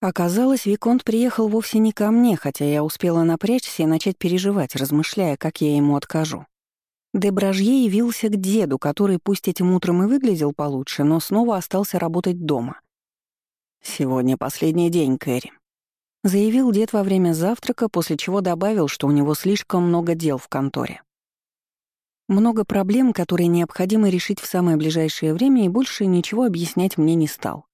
Оказалось, Виконт приехал вовсе не ко мне, хотя я успела напрячься и начать переживать, размышляя, как я ему откажу. Дебражье явился к деду, который пусть этим утром и выглядел получше, но снова остался работать дома. «Сегодня последний день, Кэрри», — заявил дед во время завтрака, после чего добавил, что у него слишком много дел в конторе. Много проблем, которые необходимо решить в самое ближайшее время, и больше ничего объяснять мне не стал.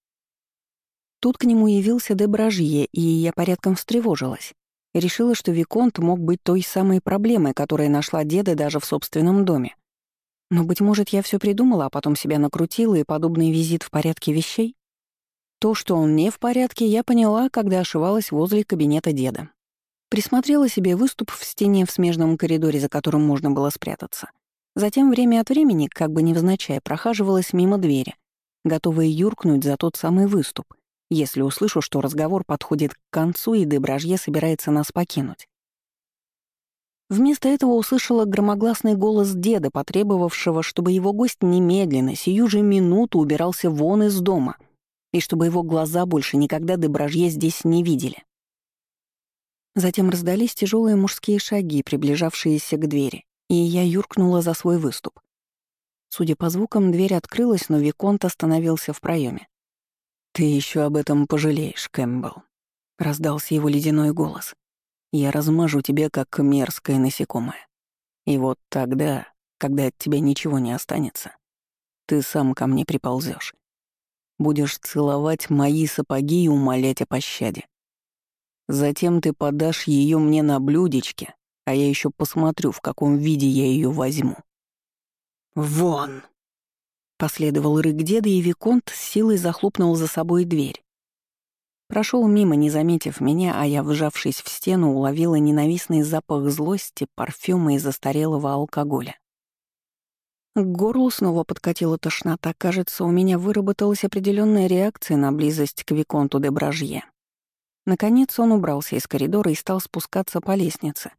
Тут к нему явился Дебражье, и я порядком встревожилась. Решила, что Виконт мог быть той самой проблемой, которая нашла деда даже в собственном доме. Но, быть может, я все придумала, а потом себя накрутила, и подобный визит в порядке вещей? То, что он не в порядке, я поняла, когда ошивалась возле кабинета деда. Присмотрела себе выступ в стене в смежном коридоре, за которым можно было спрятаться. Затем время от времени, как бы невзначай, прохаживалась мимо двери, готовая юркнуть за тот самый выступ, если услышу, что разговор подходит к концу и Дебражье собирается нас покинуть. Вместо этого услышала громогласный голос деда, потребовавшего, чтобы его гость немедленно, сию же минуту убирался вон из дома, и чтобы его глаза больше никогда Дебражье здесь не видели. Затем раздались тяжелые мужские шаги, приближавшиеся к двери, и я юркнула за свой выступ. Судя по звукам, дверь открылась, но Виконт остановился в проеме. «Ты еще об этом пожалеешь, Кэмпбелл», — раздался его ледяной голос. «Я размажу тебя, как мерзкое насекомое. И вот тогда, когда от тебя ничего не останется, ты сам ко мне приползешь. Будешь целовать мои сапоги и умолять о пощаде. Затем ты подашь ее мне на блюдечке, а я еще посмотрю, в каком виде я ее возьму. «Вон!» Последовал рык деда, и Виконт с силой захлопнул за собой дверь. Прошел мимо, не заметив меня, а я, вжавшись в стену, уловила ненавистный запах злости, парфюма и застарелого алкоголя. К горлу снова подкатила тошнота. Кажется, у меня выработалась определенная реакция на близость к Виконту де Бражье. Наконец он убрался из коридора и стал спускаться по лестнице,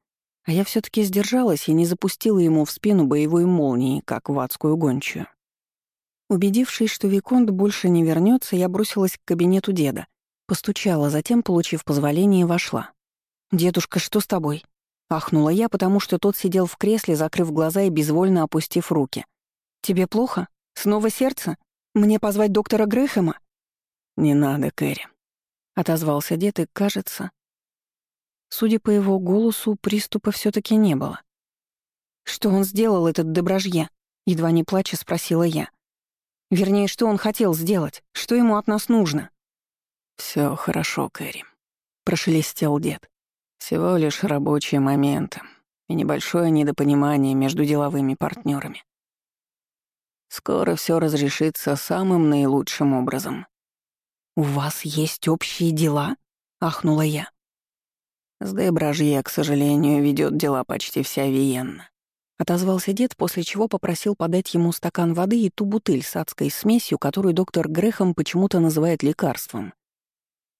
а я все таки сдержалась и не запустила ему в спину боевой молнии, как в адскую гончую. Убедившись, что Виконт больше не вернется, я бросилась к кабинету деда. Постучала, затем, получив позволение, вошла. «Дедушка, что с тобой?» Ахнула я, потому что тот сидел в кресле, закрыв глаза и безвольно опустив руки. «Тебе плохо? Снова сердце? Мне позвать доктора Грэхэма?» «Не надо, Кэрри», — отозвался дед, и, кажется, Судя по его голосу, приступа все таки не было. «Что он сделал, этот Доброжье?» — едва не плача спросила я. «Вернее, что он хотел сделать? Что ему от нас нужно?» Все хорошо, Кэрри», — прошелестел дед. «Всего лишь рабочие моменты и небольшое недопонимание между деловыми партнерами. Скоро все разрешится самым наилучшим образом». «У вас есть общие дела?» — ахнула я. С Дебражье, к сожалению, ведет дела почти вся Виенна. Отозвался дед, после чего попросил подать ему стакан воды и ту бутыль с адской смесью, которую доктор Грехом почему-то называет лекарством.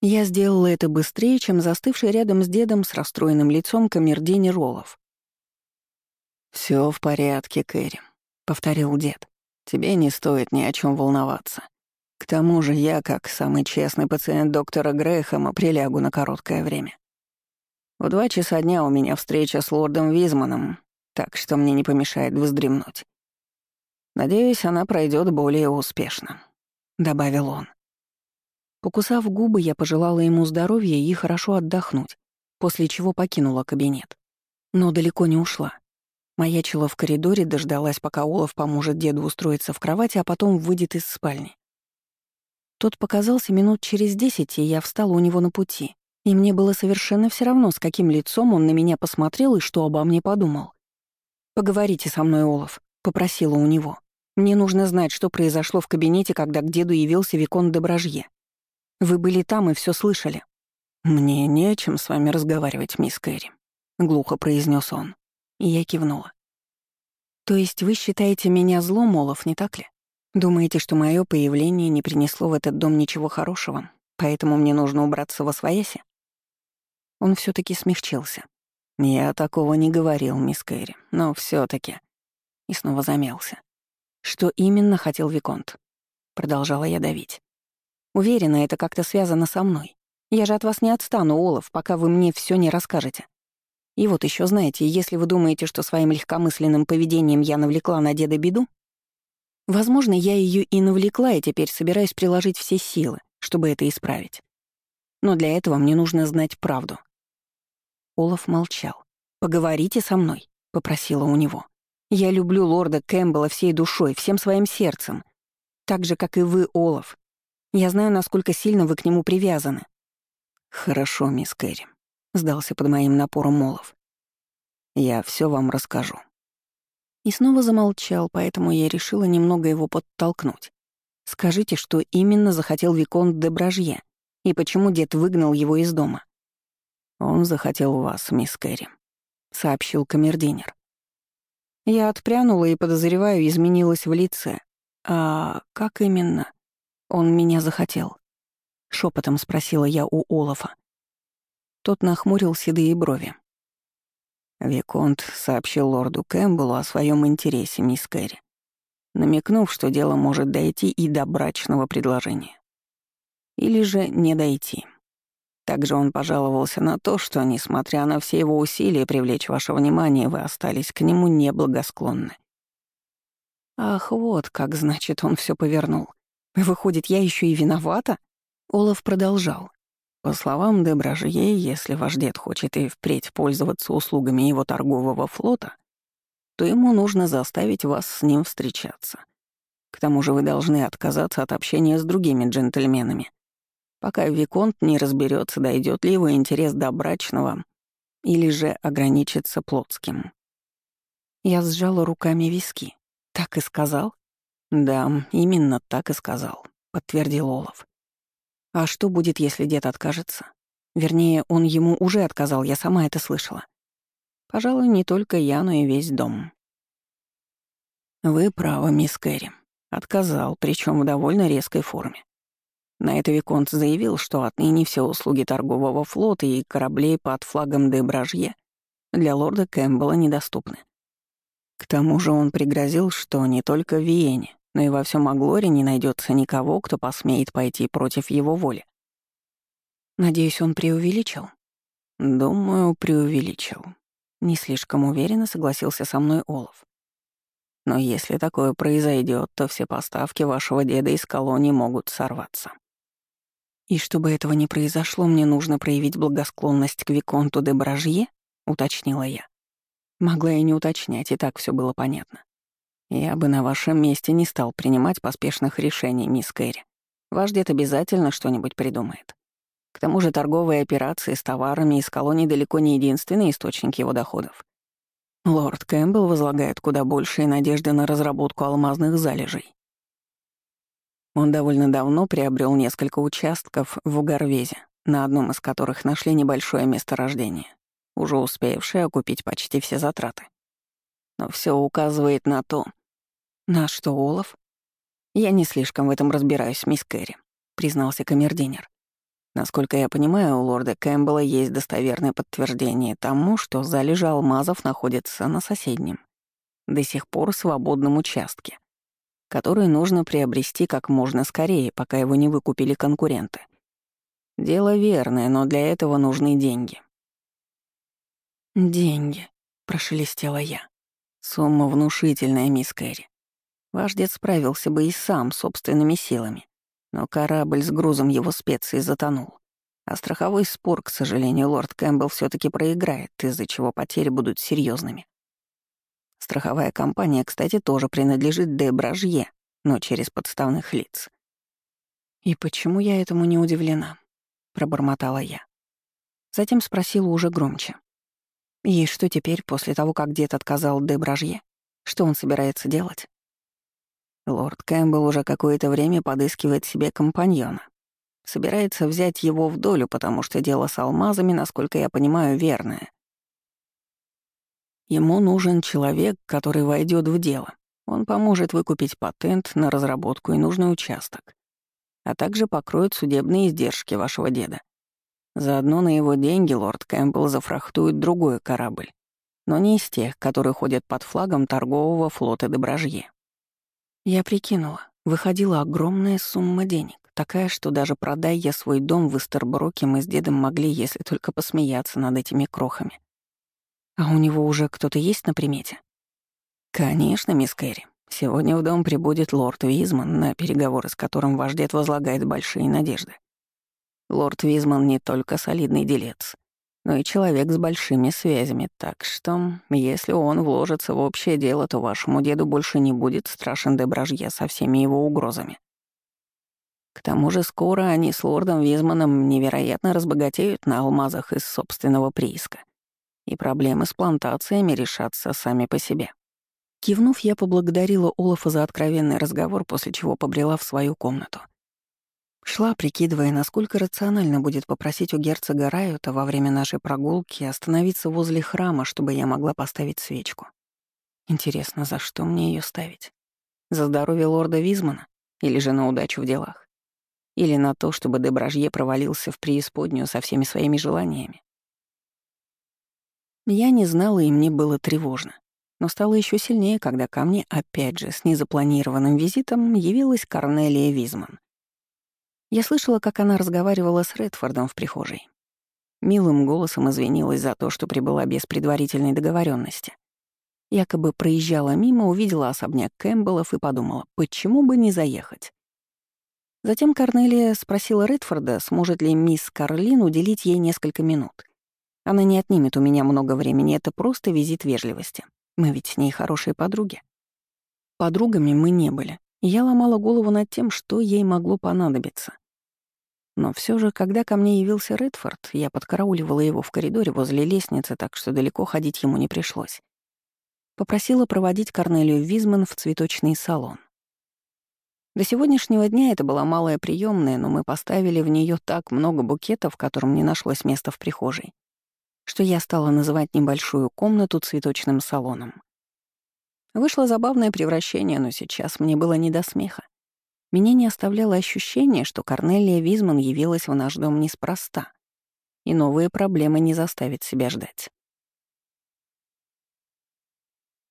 Я сделала это быстрее, чем застывший рядом с дедом с расстроенным лицом камердини Роллов. Все в порядке, Кэрри», — повторил дед. «Тебе не стоит ни о чем волноваться. К тому же я, как самый честный пациент доктора Грэхэма, прилягу на короткое время. В два часа дня у меня встреча с лордом Визманом, так что мне не помешает вздремнуть. Надеюсь, она пройдет более успешно», — добавил он. Покусав губы, я пожелала ему здоровья и хорошо отдохнуть, после чего покинула кабинет. Но далеко не ушла. Маячила в коридоре, дождалась, пока Олаф поможет деду устроиться в кровати, а потом выйдет из спальни. Тот показался минут через десять, и я встала у него на пути. И мне было совершенно все равно, с каким лицом он на меня посмотрел и что обо мне подумал. «Поговорите со мной, Олаф», — попросила у него. «Мне нужно знать, что произошло в кабинете, когда к деду явился Викон де Бражье. Вы были там и все слышали». «Мне не о чем с вами разговаривать, мисс Кэрри», — глухо произнес он. И я кивнула. «То есть вы считаете меня злом, Олаф, не так ли? Думаете, что мое появление не принесло в этот дом ничего хорошего, поэтому мне нужно убраться во свояси?» Он все таки смягчился. «Я такого не говорил, мисс Кэрри, но все таки И снова замялся. «Что именно хотел Виконт?» Продолжала я давить. «Уверена, это как-то связано со мной. Я же от вас не отстану, Олаф, пока вы мне все не расскажете. И вот еще знаете, если вы думаете, что своим легкомысленным поведением я навлекла на деда беду, возможно, я ее и навлекла, и теперь собираюсь приложить все силы, чтобы это исправить. Но для этого мне нужно знать правду. Олаф молчал. «Поговорите со мной», — попросила у него. «Я люблю лорда Кэмпбелла всей душой, всем своим сердцем. Так же, как и вы, Олаф. Я знаю, насколько сильно вы к нему привязаны». «Хорошо, мисс Кэрри», сдался под моим напором Молов. Я все вам расскажу. И снова замолчал, поэтому я решила немного его подтолкнуть. Скажите, что именно захотел Виконт де Бражье и почему дед выгнал его из дома. Он захотел вас, мисс Кэрри, сообщил камердинер. Я отпрянула и, подозреваю, изменилась в лице. А как именно он меня захотел? Шепотом спросила я у Олафа. Тот нахмурил седые брови. Виконт сообщил лорду Кэмпбеллу о своем интересе, мисс Кэрри, намекнув, что дело может дойти и до брачного предложения. Или же не дойти. Также он пожаловался на то, что, несмотря на все его усилия привлечь ваше внимание, вы остались к нему неблагосклонны. Ах, вот как, значит, он все повернул. Выходит, я еще и виновата? Олаф продолжал. По словам Дебражье, если ваш дед хочет и впредь пользоваться услугами его торгового флота, то ему нужно заставить вас с ним встречаться. К тому же вы должны отказаться от общения с другими джентльменами, пока Виконт не разберется, дойдет ли его интерес до брачного или же ограничится плотским. Я сжала руками виски. Так и сказал? Да, именно так и сказал, подтвердил Олаф. А что будет, если дед откажется? Вернее, он ему уже отказал, я сама это слышала. Пожалуй, не только я, но и весь дом. Вы правы, мисс Кэрри. Отказал, причем в довольно резкой форме. На это Виконт заявил, что отныне все услуги торгового флота и кораблей под флагом де Бражье для лорда Кэмпбелла недоступны. К тому же он пригрозил, что не только в Виене, но и во всем Аглоре не найдется никого, кто посмеет пойти против его воли. Надеюсь, он преувеличил? Думаю, преувеличил. Не слишком уверенно согласился со мной Олаф. Но если такое произойдет, то все поставки вашего деда из колонии могут сорваться. И чтобы этого не произошло, мне нужно проявить благосклонность к Виконту де Бражье, уточнила я. Могла и не уточнять, и так все было понятно. Я бы на вашем месте не стал принимать поспешных решений, мисс Кэрри. Ваш дед обязательно что-нибудь придумает. К тому же торговые операции с товарами из колоний далеко не единственный источник его доходов. Лорд Кэмпбелл возлагает куда большие надежды на разработку алмазных залежей. Он довольно давно приобрел несколько участков в Угарвезе, на одном из которых нашли небольшое месторождение, уже успевшее окупить почти все затраты. Но все указывает на то, «На что, Олаф?» «Я не слишком в этом разбираюсь, мисс Кэрри», — признался камердинер. «Насколько я понимаю, у лорда Кэмпбелла есть достоверное подтверждение тому, что залежи алмазов находятся на соседнем, до сих пор свободном участке, который нужно приобрести как можно скорее, пока его не выкупили конкуренты. Дело верное, но для этого нужны деньги». «Деньги», — прошелестела я. «Сумма внушительная, мисс Кэрри. Ваш дед справился бы и сам собственными силами, но корабль с грузом его специй затонул. А страховой спор, к сожалению, лорд Кэмпбелл все таки проиграет, из-за чего потери будут серьезными. Страховая компания, кстати, тоже принадлежит Де Бражье, но через подставных лиц. «И почему я этому не удивлена?» — пробормотала я. Затем спросила уже громче. «И что теперь, после того, как дед отказал Де Бражье? Что он собирается делать?» Лорд Кэмпбелл уже какое-то время подыскивает себе компаньона. Собирается взять его в долю, потому что дело с алмазами, насколько я понимаю, верное. Ему нужен человек, который войдет в дело. Он поможет выкупить патент на разработку и нужный участок, а также покроет судебные издержки вашего деда. Заодно на его деньги лорд Кэмпбелл зафрахтует другой корабль, но не из тех, которые ходят под флагом торгового флота Доброжье. Я прикинула, выходила огромная сумма денег. такая, что даже продай я свой дом в Истерброке, мы с дедом могли, если только посмеяться над этими крохами. А у него уже кто-то есть на примете? Конечно, мисс Кэрри. Сегодня в дом прибудет лорд Визман, на переговоры с которым ваш дед возлагает большие надежды. Лорд Визман не только солидный делец, но и человек с большими связями, так что, если он вложится в общее дело, то вашему деду больше не будет страшен Дебражье со всеми его угрозами. К тому же скоро они с лордом Визманом невероятно разбогатеют на алмазах из собственного прииска, и проблемы с плантациями решатся сами по себе. Кивнув, я поблагодарила Олафа за откровенный разговор, после чего побрела в свою комнату. Шла, прикидывая, насколько рационально будет попросить у герцога Райота во время нашей прогулки остановиться возле храма, чтобы я могла поставить свечку. Интересно, за что мне ее ставить? За здоровье лорда Визмана? Или же на удачу в делах? Или на то, чтобы Дебражье провалился в преисподнюю со всеми своими желаниями? Я не знала, и мне было тревожно. Но стало еще сильнее, когда ко мне, опять же, с незапланированным визитом явилась Корнелия Визман. Я слышала, как она разговаривала с Редфордом в прихожей. Милым голосом извинилась за то, что прибыла без предварительной договоренности. Якобы проезжала мимо, увидела особняк Кэмпбеллов и подумала, почему бы не заехать. Затем Корнелия спросила Редфорда, сможет ли мисс Карлин уделить ей несколько минут. Она не отнимет у меня много времени, это просто визит вежливости. Мы ведь с ней хорошие подруги. Подругами мы не были, я ломала голову над тем, что ей могло понадобиться. Но все же, когда ко мне явился Редфорд, я подкарауливала его в коридоре возле лестницы, так что далеко ходить ему не пришлось. Попросила проводить Корнелию Визман в цветочный салон. До сегодняшнего дня это была малая приемная, но мы поставили в нее так много букетов, которым не нашлось места в прихожей, что я стала называть небольшую комнату цветочным салоном. Вышло забавное превращение, но сейчас мне было не до смеха. Меня не оставляло ощущение, что Корнелия Визман явилась в наш дом неспроста, и новые проблемы не заставят себя ждать.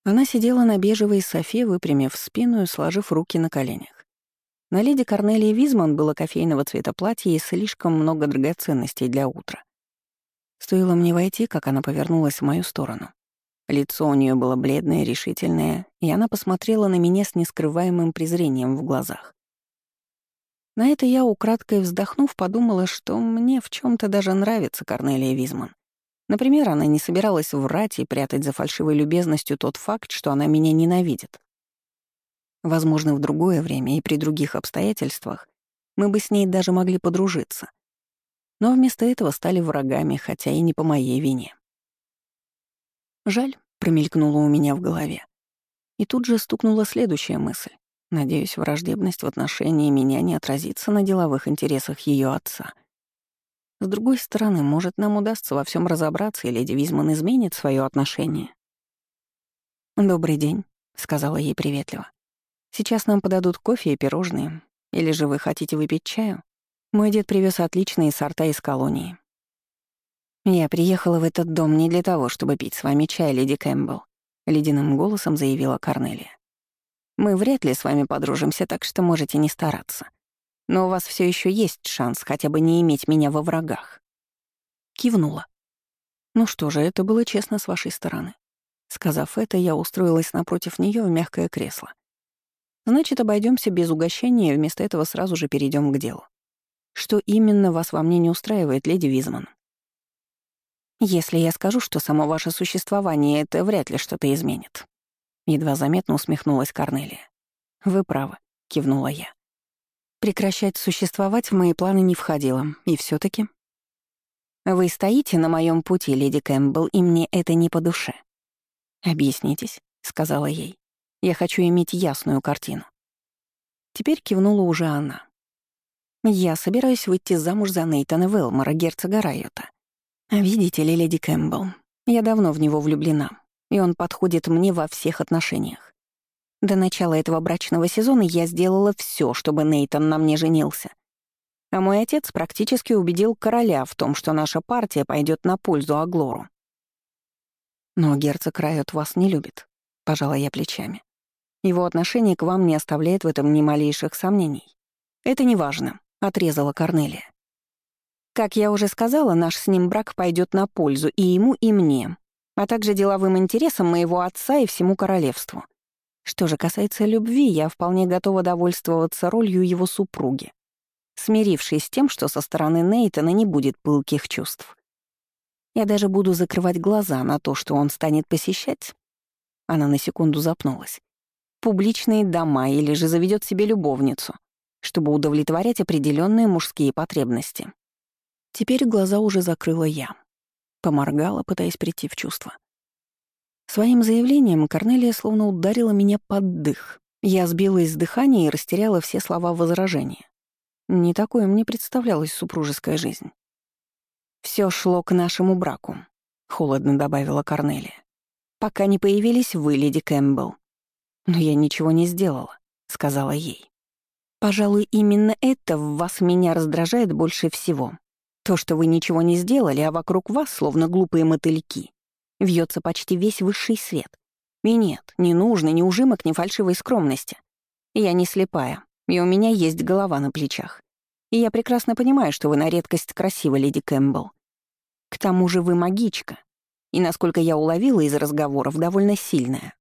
Она сидела на бежевой софе, выпрямив спину и сложив руки на коленях. На леди Корнелии Визман было кофейного цвета платье и слишком много драгоценностей для утра. Стоило мне войти, как она повернулась в мою сторону. Лицо у нее было бледное, решительное, и она посмотрела на меня с нескрываемым презрением в глазах. На это я, украдкой вздохнув, подумала, что мне в чем то даже нравится Корнелия Визман. Например, она не собиралась врать и прятать за фальшивой любезностью тот факт, что она меня ненавидит. Возможно, в другое время и при других обстоятельствах мы бы с ней даже могли подружиться. Но вместо этого стали врагами, хотя и не по моей вине. Жаль, промелькнуло у меня в голове. И тут же стукнула следующая мысль. Надеюсь, враждебность в отношении меня не отразится на деловых интересах ее отца. С другой стороны, может, нам удастся во всем разобраться, и леди Визман изменит свое отношение. «Добрый день», — сказала ей приветливо. «Сейчас нам подадут кофе и пирожные. Или же вы хотите выпить чаю? Мой дед привез отличные сорта из колонии». «Я приехала в этот дом не для того, чтобы пить с вами чай, леди Кэмпбелл», — ледяным голосом заявила Корнелия. Мы вряд ли с вами подружимся, так что можете не стараться. Но у вас все еще есть шанс хотя бы не иметь меня во врагах». Кивнула. «Ну что же, это было честно с вашей стороны». Сказав это, я устроилась напротив нее в мягкое кресло. «Значит, обойдемся без угощения и вместо этого сразу же перейдем к делу. Что именно вас во мне не устраивает, леди Визман?» «Если я скажу, что само ваше существование это вряд ли что-то изменит», Едва заметно усмехнулась Корнелия. «Вы правы», — кивнула я. Прекращать существовать в мои планы не входило, и все таки «Вы стоите на моем пути, леди Кэмпбелл, и мне это не по душе». «Объяснитесь», — сказала ей. «Я хочу иметь ясную картину». Теперь кивнула уже она. «Я собираюсь выйти замуж за Нейтана Велмора, герцога Райота. Видите ли, леди Кэмпбелл, я давно в него влюблена и он подходит мне во всех отношениях. До начала этого брачного сезона я сделала все, чтобы Нейтон на мне женился. А мой отец практически убедил короля в том, что наша партия пойдет на пользу Аглору. «Но герцог Райот вас не любит», — пожала я плечами. «Его отношение к вам не оставляет в этом ни малейших сомнений. Это не важно. Отрезала Корнелия. Как я уже сказала, наш с ним брак пойдет на пользу и ему, и мне, а также деловым интересам моего отца и всему королевству. Что же касается любви, я вполне готова довольствоваться ролью его супруги, смирившись с тем, что со стороны Нейтана не будет пылких чувств. Я даже буду закрывать глаза на то, что он станет посещать. Она на секунду запнулась. Публичные дома или же заведет себе любовницу, чтобы удовлетворять определенные мужские потребности. Теперь глаза уже закрыла я. Поморгала, пытаясь прийти в чувство. Своим заявлением Корнелия словно ударила меня под дых. Я сбилась с дыхания и растеряла все слова возражения. Не такое мне представлялась супружеская жизнь. Все шло к нашему браку», — холодно добавила Корнелия. «Пока не появились вы, леди Кэмпбелл». «Но я ничего не сделала», — сказала ей. «Пожалуй, именно это в вас меня раздражает больше всего. То, что вы ничего не сделали, а вокруг вас, словно глупые мотыльки, вьется почти весь высший свет. И нет, не нужно ни ужимок, ни фальшивой скромности. Я не слепая, и у меня есть голова на плечах. И я прекрасно понимаю, что вы на редкость красива, леди Кэмпбелл. К тому же вы магичка, и, насколько я уловила из разговоров, довольно сильная.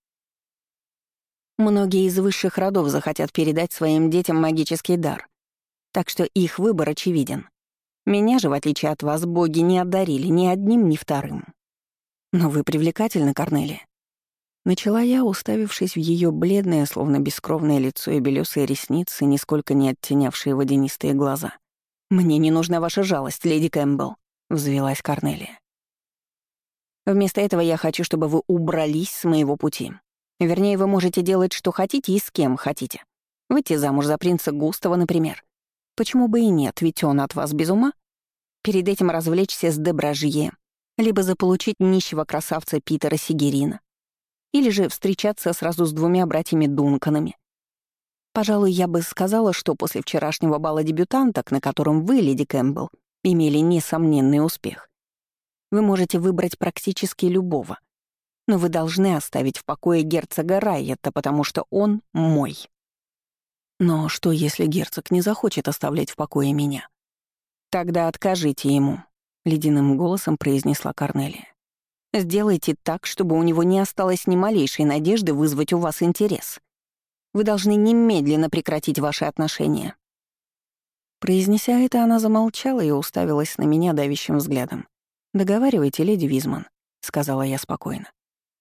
Многие из высших родов захотят передать своим детям магический дар, так что их выбор очевиден. Меня же, в отличие от вас, боги не одарили ни одним, ни вторым. Но вы привлекательны, Корнелия. Начала я, уставившись в ее бледное, словно бескровное лицо и белесые ресницы, нисколько не оттенявшие водянистые глаза. «Мне не нужна ваша жалость, леди Кэмпбелл», — взвелась Корнелия. «Вместо этого я хочу, чтобы вы убрались с моего пути. Вернее, вы можете делать, что хотите и с кем хотите. Выйти замуж за принца Густава, например. Почему бы и нет, ведь он от вас без ума? Перед этим развлечься с Дебражье, либо заполучить нищего красавца Питера Сигерина, или же встречаться сразу с двумя братьями Дунканами. Пожалуй, я бы сказала, что после вчерашнего бала дебютанток, на котором вы, леди Кэмпбелл, имели несомненный успех, вы можете выбрать практически любого. Но вы должны оставить в покое герцога Райета, потому что он мой. Но что, если герцог не захочет оставлять в покое меня? Тогда откажите ему, — ледяным голосом произнесла Корнелия. Сделайте так, чтобы у него не осталось ни малейшей надежды вызвать у вас интерес. Вы должны немедленно прекратить ваши отношения. Произнеся это, она замолчала и уставилась на меня давящим взглядом. «Договаривайте, леди Визман», — сказала я спокойно.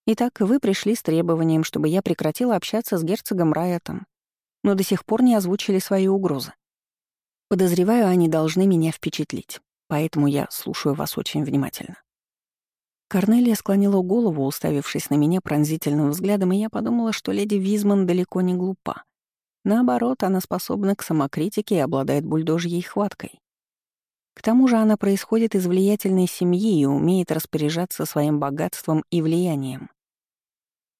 «Итак, вы пришли с требованием, чтобы я прекратила общаться с герцогом Райотом, но до сих пор не озвучили свои угрозы. Подозреваю, они должны меня впечатлить, поэтому я слушаю вас очень внимательно». Корнелия склонила голову, уставившись на меня пронзительным взглядом, и я подумала, что леди Визман далеко не глупа. Наоборот, она способна к самокритике и обладает бульдожьей хваткой. К тому же она происходит из влиятельной семьи и умеет распоряжаться своим богатством и влиянием.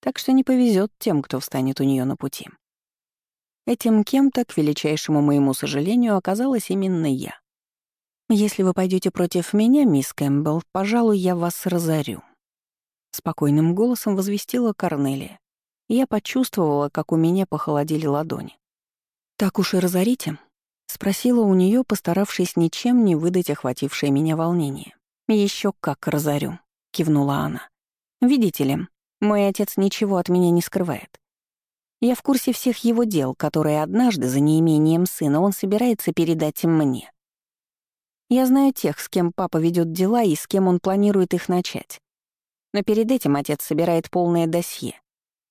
Так что не повезет тем, кто встанет у нее на пути. Этим кем-то, к величайшему моему сожалению, оказалась именно я. «Если вы пойдете против меня, мисс Кэмпбелл, пожалуй, я вас разорю», — спокойным голосом возвестила Корнелия. Я почувствовала, как у меня похолодели ладони. «Так уж и разорите?» — спросила у нее, постаравшись ничем не выдать охватившее меня волнение. Еще как разорю», — кивнула она. «Видите ли, мой отец ничего от меня не скрывает. Я в курсе всех его дел, которые однажды, за неимением сына, он собирается передать мне. Я знаю тех, с кем папа ведет дела и с кем он планирует их начать. Но перед этим отец собирает полное досье.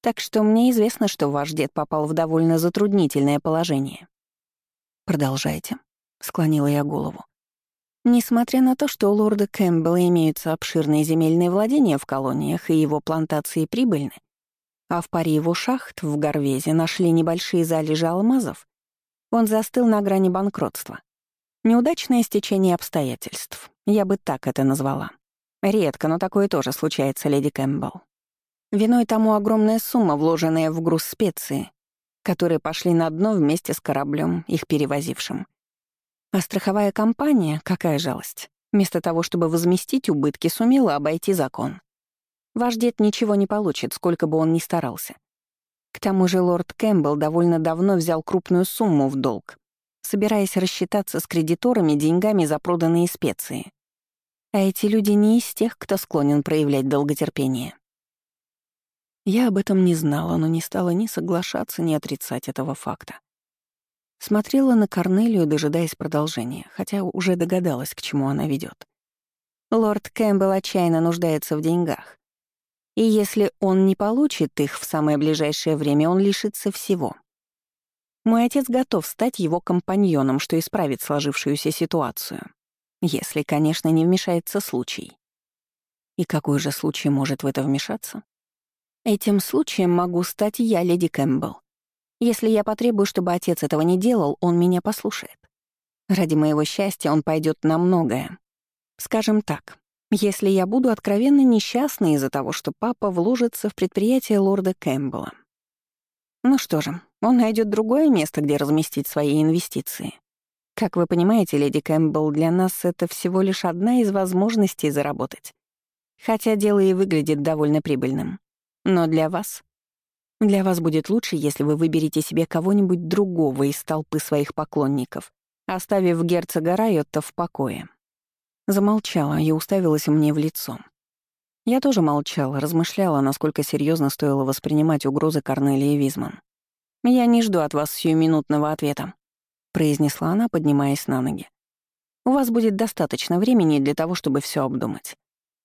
Так что мне известно, что ваш дед попал в довольно затруднительное положение. «Продолжайте», — склонила я голову. Несмотря на то, что у лорда Кэмпбелла имеются обширные земельные владения в колониях и его плантации прибыльны, а в паре его шахт в Горвезе нашли небольшие залежи алмазов, он застыл на грани банкротства. Неудачное стечение обстоятельств, я бы так это назвала. Редко, но такое тоже случается, леди Кэмпбелл. Виной тому огромная сумма, вложенная в груз специи, которые пошли на дно вместе с кораблем, их перевозившим. А страховая компания, какая жалость, вместо того, чтобы возместить убытки, сумела обойти закон. Ваш дед ничего не получит, сколько бы он ни старался. К тому же лорд Кэмпбелл довольно давно взял крупную сумму в долг. собираясь рассчитаться с кредиторами деньгами за проданные специи. А эти люди не из тех, кто склонен проявлять долготерпение. Я об этом не знала, но не стала ни соглашаться, ни отрицать этого факта. Смотрела на Корнелию, дожидаясь продолжения, хотя уже догадалась, к чему она ведет. Лорд Кэмпбелл отчаянно нуждается в деньгах. И если он не получит их в самое ближайшее время, он лишится всего. Мой отец готов стать его компаньоном, что исправит сложившуюся ситуацию. Если, конечно, не вмешается случай. И какой же случай может в это вмешаться? Этим случаем могу стать я, леди Кэмпбелл. Если я потребую, чтобы отец этого не делал, он меня послушает. Ради моего счастья он пойдет на многое. Скажем так, если я буду откровенно несчастна из-за того, что папа вложится в предприятие лорда Кэмпбелла. Ну что же, он найдет другое место, где разместить свои инвестиции. Как вы понимаете, леди Кэмпбелл, для нас это всего лишь одна из возможностей заработать. Хотя дело и выглядит довольно прибыльным. Но для вас для вас будет лучше, если вы выберете себе кого-нибудь другого из толпы своих поклонников, оставив герцога Райотта в покое». Замолчала и уставилась мне в лицо. Я тоже молчала, размышляла, насколько серьезно стоило воспринимать угрозы Корнелии Визман. «Я не жду от вас сиюминутного ответа», — произнесла она, поднимаясь на ноги. «У вас будет достаточно времени для того, чтобы все обдумать.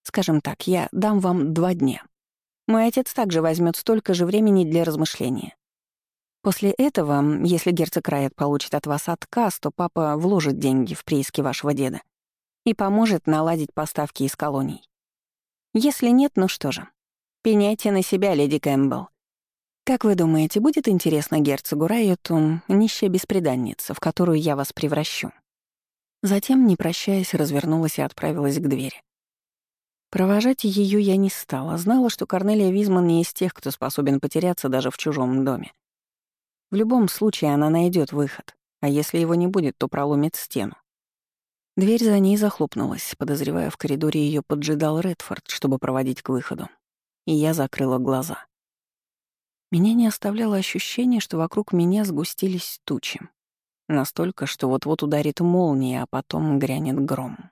Скажем так, я дам вам два дня. Мой отец также возьмет столько же времени для размышления. После этого, если герцог Райет получит от вас отказ, то папа вложит деньги в прииски вашего деда и поможет наладить поставки из колоний. Если нет, ну что же, пеняйте на себя, леди Кэмпбелл. Как вы думаете, будет интересно герцогу Райету нищая беспреданница, в которую я вас превращу? Затем, не прощаясь, развернулась и отправилась к двери. Провожать ее я не стала, знала, что Корнелия Визман не из тех, кто способен потеряться даже в чужом доме. В любом случае она найдет выход, а если его не будет, то проломит стену. Дверь за ней захлопнулась, подозревая, в коридоре ее поджидал Редфорд, чтобы проводить к выходу. И я закрыла глаза. Меня не оставляло ощущение, что вокруг меня сгустились тучи. Настолько, что вот-вот ударит молния, а потом грянет гром.